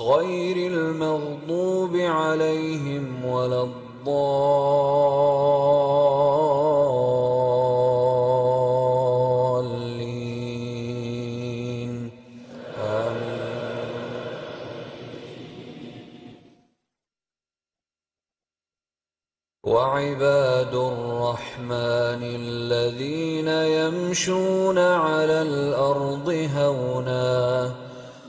غير المغضوب عليهم ولا الضالين. آمين. وعباد الرحمن الذين يمشون على الأرض هونا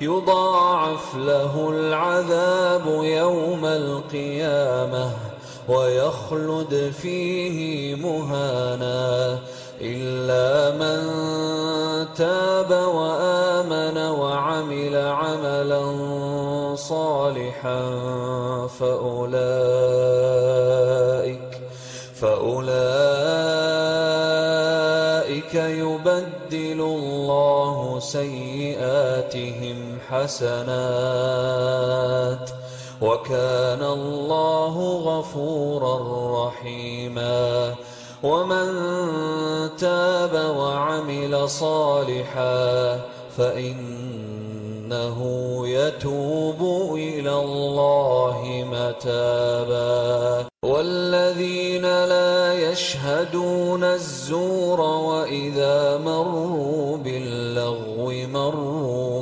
يضاعف له العذاب يوم القيامة ويخلد فيه مهانا إلا من تاب وآمن وعمل عملا صالحا فأولئك فأولئك يبدل الله سيئاتهم حسنات وكان الله غفورا رحيما ومن تاب وعمل صالحا فإنه يتوب إلى الله متابا والذين لا يشهدون الزور وإذا مروا مروا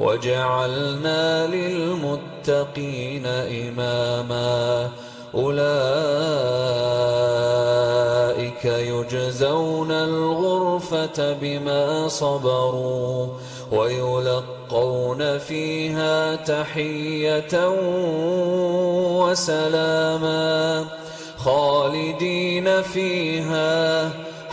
وجعلنا للمتقين إماما. أولئك يجزون الغرفة بما صبروا ويلقون فيها تحية وسلاما خالدين فيها